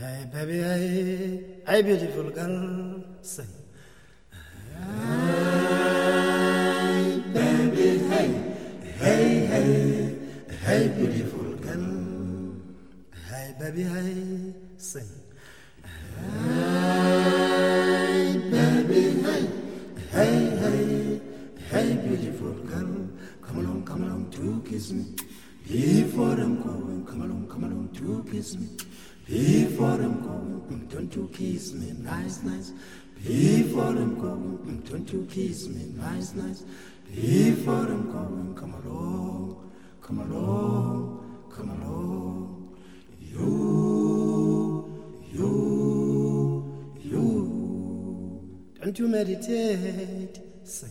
Hey, baby, hey, hey, beautiful girl, sing. Hey, baby, hey, hey, hey, hey, beautiful girl. Hey, baby, hey, sing. Hey, baby, hey, hey, hey, hey, beautiful girl. Come along, come along to kiss me. Before I'm going, come along, come along to kiss me. Before I'm going, mm, don't you kiss me nice, nice. Before I'm going, mm, don't you kiss me nice, nice. Before I'm going, come along, come along, come along. You, you, you. Don't you meditate, sing.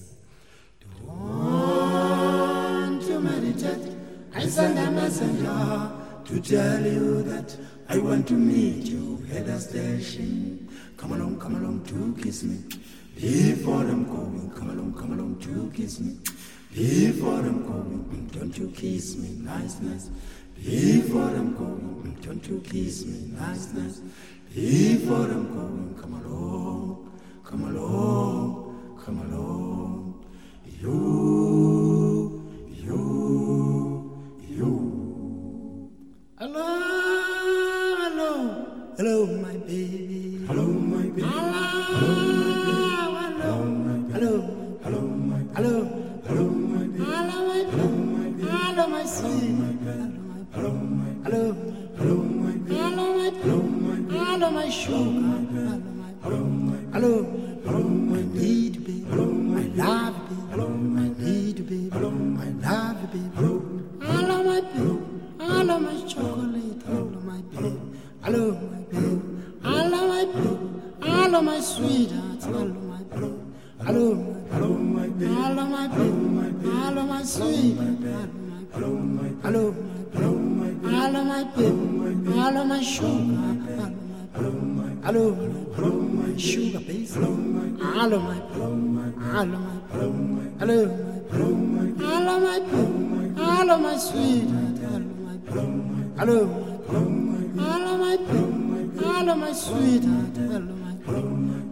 Don't you meditate? I send a messenger to tell you that I want to meet you at the station. Come along, come along to kiss me. Before I'm going, come along, come along to kiss me. Before I'm going, don't you kiss me nice, nice. Before I'm going, don't you kiss me nice, nice. Before I'm going, hello, my baby. Hello, my baby. Hello, hello, hello, hello, my hello, hello, my baby. Hello, my hello, my baby. Hello, my sweet. Hello, my hello, hello, my baby. Hello, my hello, my hello, my sugar. Hello, my hello, hello, my need, baby. Hello, my love, baby. Hello, my need, baby. Hello, my love, baby. Hello, hello, my baby. Hello, my chocolate. Hello, my baby. Hello, my my sweetheart. Hello, my baby. Hello, hello, my baby. Hello, my baby. Hello, my sweetheart. Hello, my hello, hello, my hello, my baby. Hello, my sugar. Hello, my hello, hello, my sugar, baby. Hello, my hello, my hello, my hello, my hello, my hello, hello, my hello, my baby. Hello, my sweetheart. Hello, my hello, my hello, my baby. Hello, my sweetheart. Hello, my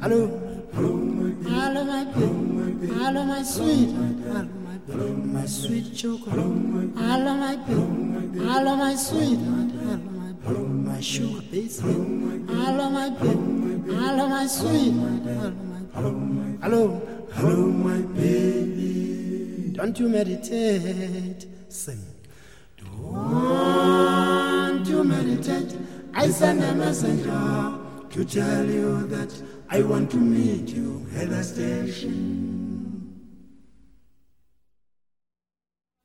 hello, hello, my baby. Hello, my sweetheart. Hello, my my sweet chocolate. Hello, my baby. Hello, my sweetheart. Hello, my my sugar baby. Hello, my baby. Hello, my sweetheart. Hello, my hello, hello, my baby. Don't you meditate? Sing. Meditate? I messenger to tell you that I want to meet you at the station.